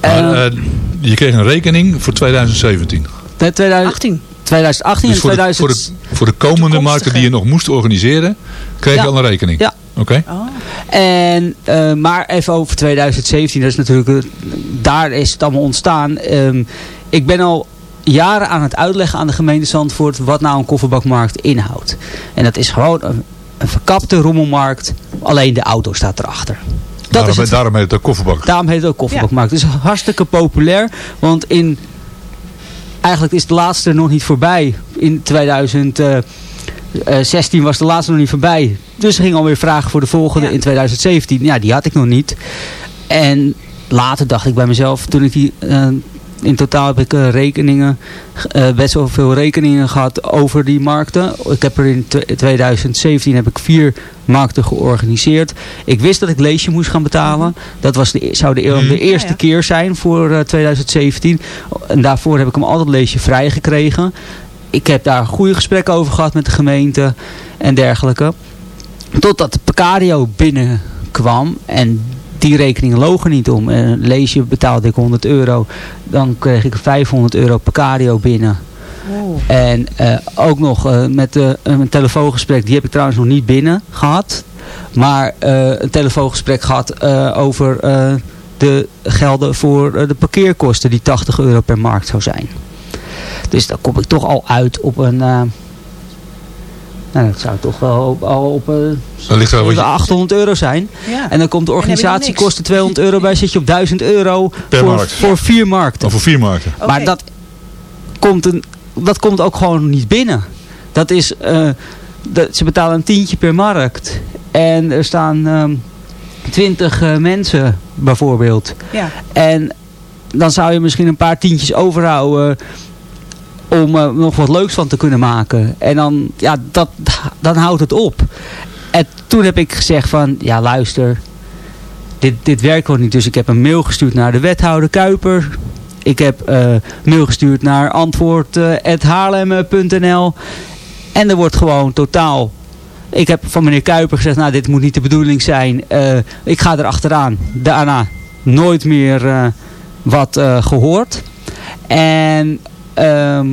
Maar,
Eh,
eh, je kreeg een rekening voor 2017.
de 2000
18.
2018
Dus
en
voor de,
2000...
voor, de, voor de komende markten die je nog moest organiseren, kreeg
Ja.
je al een rekening?
Ja.
Oké.
Oh.
En, eh, maar even over 2017, dat is natuurlijk, daar is het allemaal ontstaan. Ehm, ik ben al jaren aan het uitleggen aan de gemeente Zandvoort wat nou een kofferbakmarkt inhoudt. En dat is gewoon een, een verkapte rommelmarkt, alleen de auto staat erachter. Dat
daarom,
is het.
daarom heet het ook kofferbak.
Daarom heet het ook kofferbakmarkt. Het is hartstikke populair, want in, eigenlijk is de laatste nog niet voorbij. In 2016 was de laatste nog niet voorbij. Dus er gingen alweer vragen voor de volgende
Ja.
in 2017. Ja, die had ik nog niet. En later dacht ik bij mezelf, toen ik die, eh, in totaal heb ik eh, rekeningen, eh, best wel veel rekeningen gehad over die markten. Ik heb er in tw- 2017 heb ik vier markten georganiseerd. Ik wist dat ik leesje moest gaan betalen. Dat was de, zou de, de eerste
Ja, ja.
keer zijn voor eh, 2017. En daarvoor heb ik hem altijd leesje vrij gekregen. Ik heb daar goede gesprekken over gehad met de gemeente en dergelijke. Totdat de Pecario binnenkwam en die rekeningen logen niet om. Een leesje betaalde ik 100 euro. Dan kreeg ik 500 euro Pecario binnen.
Oh.
En eh, ook nog eh, met eh, een telefoongesprek, die heb ik trouwens nog niet binnen gehad. Maar eh, een telefoongesprek gehad eh, over eh, de gelden voor eh, de parkeerkosten die 80 euro per markt zou zijn. Dus dan kom ik toch al uit op een... nou, dat zou toch wel op, al op
ligt wat je-
800 euro zijn.
Ja.
En dan komt de
En dan heb je nog
organisatiekosten 200 euro bij. Zit je op 1000 euro
Per
voor,
markt.
voor vier markten.
Over vier markten.
Maar dat komt, een, dat komt ook gewoon niet binnen. Dat is, eh, dat, ze betalen een tientje per markt. En er staan ehm 20 eh, mensen bijvoorbeeld.
Ja.
En dan zou je misschien een paar tientjes overhouden om er nog wat leuks van te kunnen maken. En dan, ja, dat, dan houdt het op. En toen heb ik gezegd van, ja luister, dit, dit werkt gewoon niet. Dus ik heb een mail gestuurd naar de wethouder Kuiper. Ik heb eh mail gestuurd naar antwoord.haarlem.nl En er wordt gewoon totaal... Ik heb van meneer Kuiper gezegd, nou dit moet niet de bedoeling zijn. Eh, ik ga er achteraan. Daarna nooit meer eh, wat eh, gehoord. En ehm,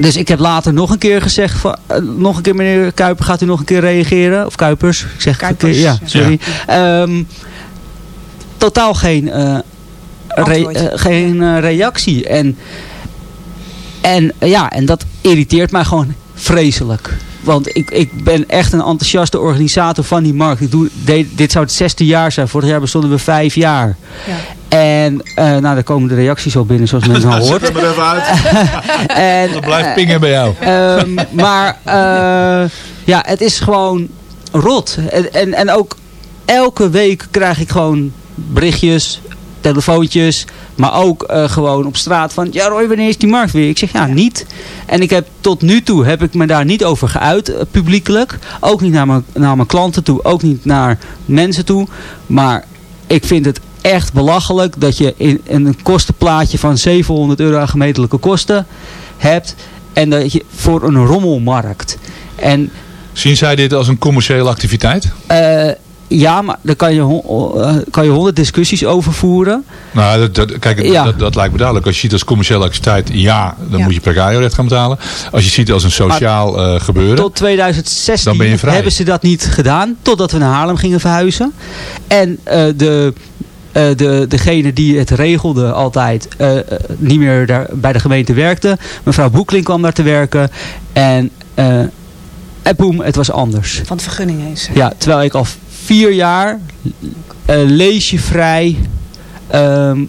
dus ik heb later nog een keer gezegd, van, eh, nog een keer meneer Kuiper, gaat u nog een keer reageren? Of Kuipers, ik zeg
Kuipers,
ja,
ja.
sorry. Ehm, totaal geen, eh, re- eh, geen reactie. En, en, ja, en dat irriteert mij gewoon vreselijk. Want ik, ik ben echt een enthousiaste organisator van die markt. Ik doe, de- dit zou het zesde jaar zijn. Vorig jaar bestonden we vijf jaar.
Ja.
En eh, nou, daar komen de reacties al binnen zoals mensen al hoort.
Zet hem er even uit.
En,
Dat blijft pingen bij jou.
Ehm, maar eh, ja, het is gewoon rot. En, en, en ook elke week krijg ik gewoon berichtjes, telefoontjes, maar ook eh, gewoon op straat van, ja Roy, wanneer is die markt weer? Ik zeg, ja, niet. En ik heb tot nu toe, heb ik me daar niet over geuit, eh, publiekelijk. Ook niet naar mijn, naar mijn klanten toe, ook niet naar mensen toe. Maar ik vind het echt belachelijk dat je in, in een kostenplaatje van 700 euro aan gemeentelijke kosten hebt. En dat je voor een rommelmarkt. En
Zien zij dit als een commerciële activiteit?
eh, ja, maar daar kan je, hon- eh, kan je honderd discussies over voeren.
Nou, dat, dat, kijk,
Ja.
dat, dat lijkt me duidelijk. Als je ziet als commerciële activiteit, ja, dan
Ja.
moet je precario-recht gaan betalen. Als je het ziet als een sociaal eh, gebeuren.
Tot 2016
Dan ben je vrij.
hebben ze dat niet gedaan. Totdat we naar Haarlem gingen verhuizen. En eh, de, eh, de, degene die het regelde altijd niet meer daar bij de gemeente werkte. Mevrouw Boekling kwam daar te werken. En, eh en boem, het was anders.
Van de vergunning eens.
Ja, terwijl ik al vier jaar eh lees je vrij ehm,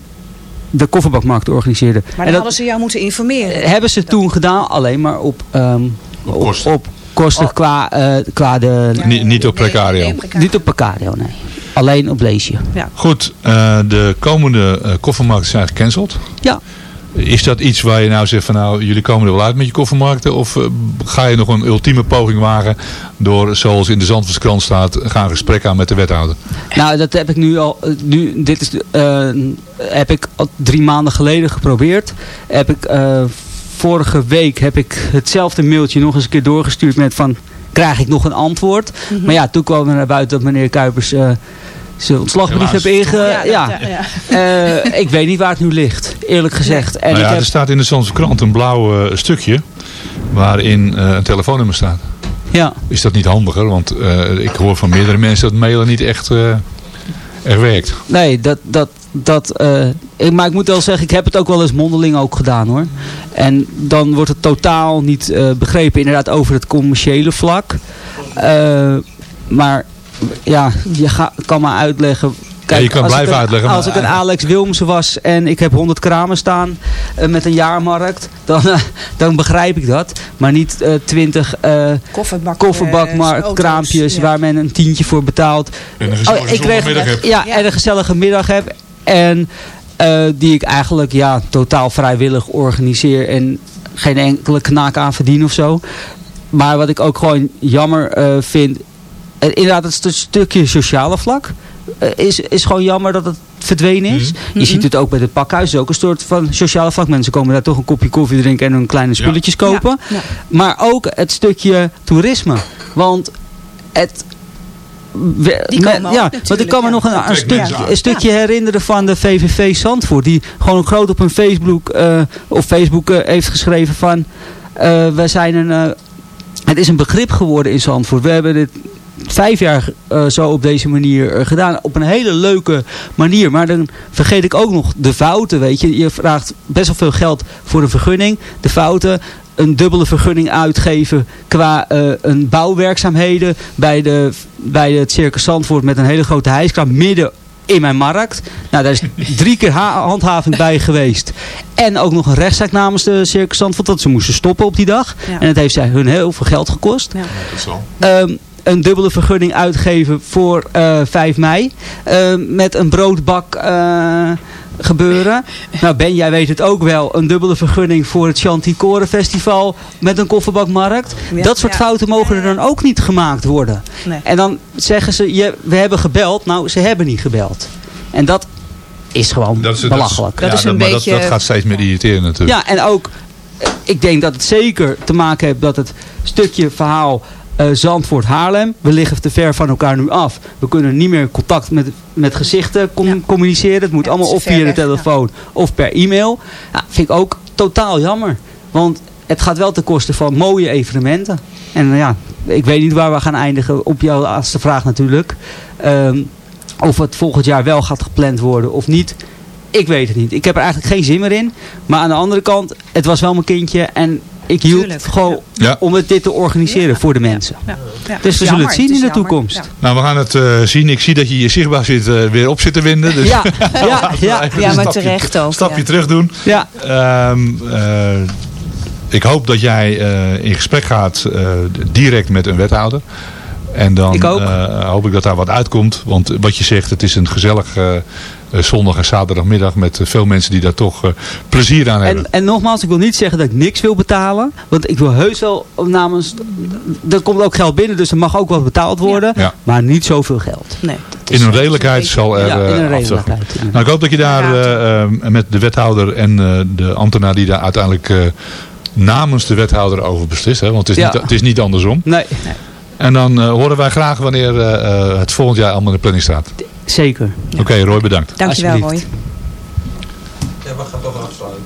de kofferbakmarkt organiseerde.
Maar
en dat
hadden ze jou moeten informeren.
hebben ze toen gedaan, alleen maar op, ehm, op,
kosten.
op kosten
Oh.
qua, eh, qua de...
Ja.
Niet- niet op precario.
Nee, precario.
Niet op Pacario, nee. Alleen op leesje.
Goed, eh, de komende eh, koffermarkten zijn gecanceld.
Ja.
Is dat iets waar je nou zegt van nou, jullie komen er wel uit met je koffermarkten? Of eh, ga je nog een ultieme poging wagen door, zoals in de Zandvoortskrant staat, ga een gesprek aan met de wethouder?
Nou, dat heb ik nu al. eh, Nu, dit is, eh, heb ik al drie maanden geleden geprobeerd. Heb ik, eh, vorige week heb ik hetzelfde mailtje nog eens een keer doorgestuurd met van. Krijg ik nog een antwoord?
Mhm.
Maar ja, toen kwam er naar buiten dat meneer Kuipers eh, zijn ontslagbrief heeft inge...
Ja,
Ja. Eh, ik weet niet waar het nu ligt, eerlijk gezegd. En
nou ja,
heb,
er staat in de Zandvoortskrant een blauw eh, stukje waarin eh, een telefoonnummer staat.
ja,
Is dat niet handiger? Want eh, ik hoor van meerdere mensen dat mailen niet echt eh, er werkt.
nee, dat... dat, dat eh, ik, maar ik moet wel zeggen, ik heb het ook wel eens mondeling ook gedaan hoor. En dan wordt het totaal niet eh, begrepen, inderdaad over het commerciële vlak. Eh, maar ja, je ga, kan maar uitleggen.
je kan
als
blijven
ik een-
uitleggen,
Als
maar-
ik een Alex Wilmsen was en ik heb 100 kramen staan eh, met een jaarmarkt, dan, eh, dan begrijp ik dat. Maar niet eh 20
Kofferbak,
kraampjes
Ja.
waar men een tientje voor betaalt.
En een
Oh, ik kreeg,
zondagmiddag heb.
ja,
Ja.
en een gezellige middag heb. En eh, die ik eigenlijk ja, totaal vrijwillig organiseer en geen enkele knaak aan verdien of zo. Maar wat ik ook gewoon jammer eh, vind, eh, inderdaad het stu- stukje sociale vlak eh, is, is gewoon jammer dat het verdwenen is. Je ziet het ook bij het is ook een soort van sociale vlak. Mensen komen daar toch een kopje koffie drinken en hun kleine spulletjes kopen.
Ja, ja.
Maar ook het stukje toerisme. Want het... we-
Die
me-
komen ook
ja, want ik kan me
ja.
nog een, een, stuk, een stukje herinneren van de VVV Zandvoort. Die gewoon groot op hun Facebook, eh, of Facebook eh, heeft geschreven van... eh, wij zijn een... het is een begrip geworden in Zandvoort. We hebben dit vijf jaar eh, zo op deze manier eh, gedaan. Op een hele leuke manier. Maar dan vergeet ik ook nog de fouten. Weet je. je vraagt best wel veel geld voor een vergunning. De fouten. Een dubbele vergunning uitgeven qua eh, een bouwwerkzaamheden bij, de, bij het Circus Zandvoort met een hele grote hijskraan midden in mijn markt. Nou, daar is drie keer ha- handhaving bij geweest. En ook nog een rechtszaak namens de Circus Zandvoort. Dat ze moesten stoppen op die dag.
Ja.
En het heeft zij hun heel veel geld gekost.
Ja.
Dat is wel.
Ehm, een dubbele vergunning uitgeven voor eh 5 mei. Ehm, met een broodbak eh, gebeuren. Nou Ben, jij weet het ook wel. Een dubbele vergunning voor het Chanticore Festival met een kofferbakmarkt.
Ja,
Dat soort
ja.
fouten mogen er dan ook niet gemaakt worden.
Nee.
En dan zeggen ze, je, we hebben gebeld. Nou, ze hebben niet gebeld. En dat is gewoon
Dat is,
belachelijk.
Dat
Dat
is,
een
maar
beetje-
dat, dat gaat steeds meer irriteren natuurlijk.
Ja, en ook, eh, ik denk dat het zeker te maken heeft dat het stukje verhaal eh, Zandvoort-Haarlem, we liggen te ver van elkaar nu af. We kunnen niet meer contact met, met gezichten com-
Ja.
communiceren. Het moet
Ja,
allemaal of via de telefoon of per e-mail. Ja, vind ik ook totaal jammer. Want het gaat wel ten koste van mooie evenementen. En ja, ik weet niet waar we gaan eindigen op jouw laatste vraag natuurlijk. Ehm, of het volgend jaar wel gaat gepland worden of niet. Ik weet het niet. Ik heb er eigenlijk geen zin meer in. Maar aan de andere kant, het was wel mijn kindje. En ik hield
Tuurlijk,
gewoon
Ja.
om het dit te organiseren
Ja.
voor de mensen.
Ja. Ja.
Dus we zullen
Jammer,
het zien in de toekomst.
Ja.
Nou, we gaan het eh, zien. Ik zie dat je je zichtbaar zit, eh, weer op zit te winden. Dus
Ja, ja, ja,
maar
stapje-
terecht ook,
stapje
ja.
terug doen.
ja.
Ehm, eh, ik hoop dat jij eh, in gesprek gaat eh, direct met een wethouder. En dan
Ik ook.
eh, hoop ik dat daar wat uitkomt. Want wat je zegt, het is een gezellig eh, zondag en zaterdagmiddag met eh, veel mensen die daar toch eh, plezier aan hebben.
En, en nogmaals, ik wil niet zeggen dat ik niks wil betalen. Want ik wil heus wel namens... Er komt ook geld binnen, dus er mag ook wat betaald worden.
Ja.
Maar niet zoveel geld.
Nee, dat is-
in een redelijkheid zal er
ja, in een redelijkheid. ja.
Nou, ik hoop dat je daar met de wethouder en eh, de ambtenaar die daar uiteindelijk eh, namens de wethouder over beslist. Hè? Want het is,
Ja.
niet, het is niet andersom.
Nee,
En dan eh, horen wij graag wanneer eh, eh, het volgend jaar allemaal in de planning staat.
zeker.
Oké, Roy, bedankt.
Dankjewel Roy.
Ja, we gaan toch afsluiten.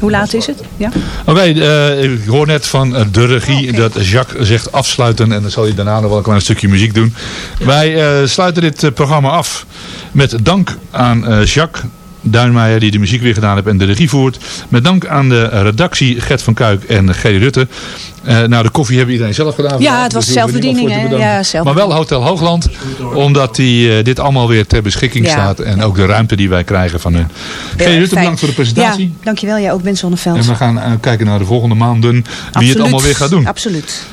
Hoe laat is het? Ja?
Oké, eh, ik hoor net van de regie
Oké.
dat Jacques zegt afsluiten. En dan zal hij daarna nog wel een klein stukje muziek doen. Wij eh, sluiten dit programma af met dank aan eh, Jacques Duinmeijer die de muziek weer gedaan heeft en de regie voert. Met dank aan de redactie Gert van Kuik en Gerry Rutte. Eh, nou, de koffie hebben iedereen zelf gedaan. vandaag,
het was
dus
zelfbediening, hè? Ja,
Maar wel Hotel Hoogland, omdat die, eh, dit allemaal weer ter beschikking
Ja.
staat. En ook de ruimte die wij krijgen van hun. Gerry Rutte, bedankt voor de presentatie.
Ja, dankjewel. Jij ook Ben Zonneveld.
En we gaan eh, kijken naar de volgende maanden wie het allemaal weer gaat doen.
Absoluut.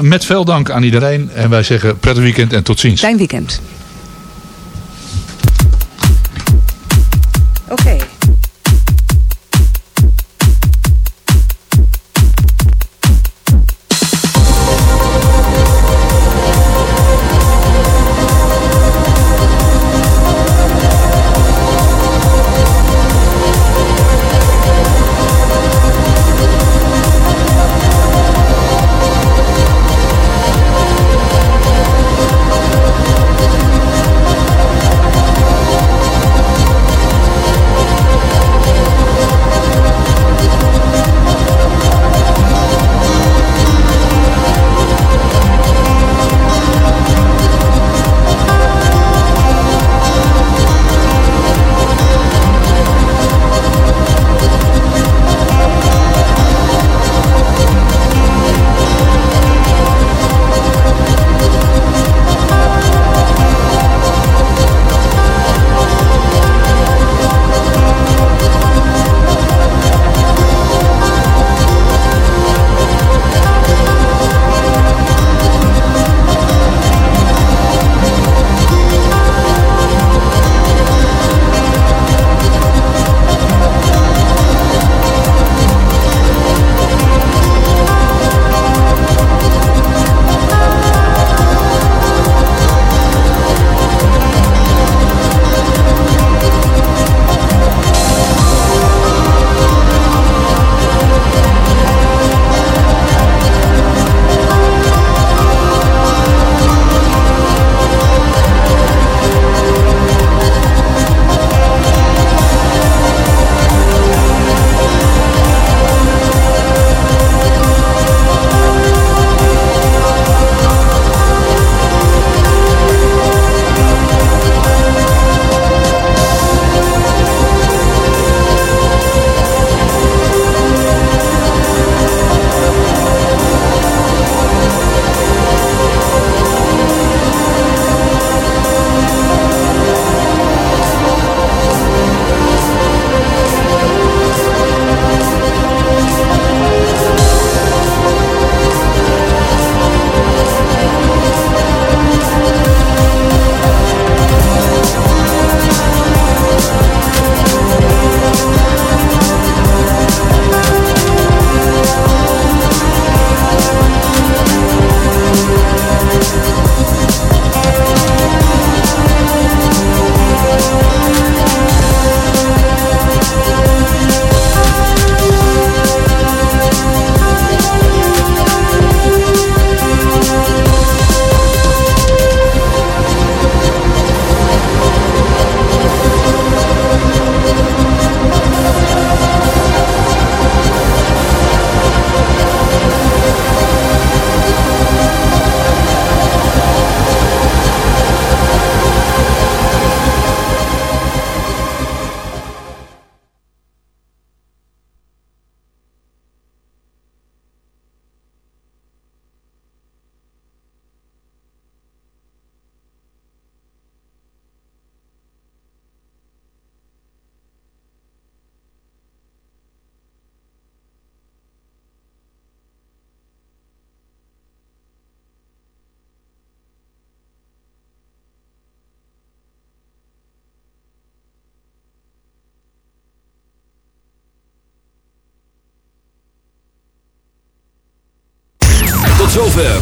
Met veel dank aan iedereen. En wij zeggen prettig weekend en tot ziens.
Fijn weekend. Oké.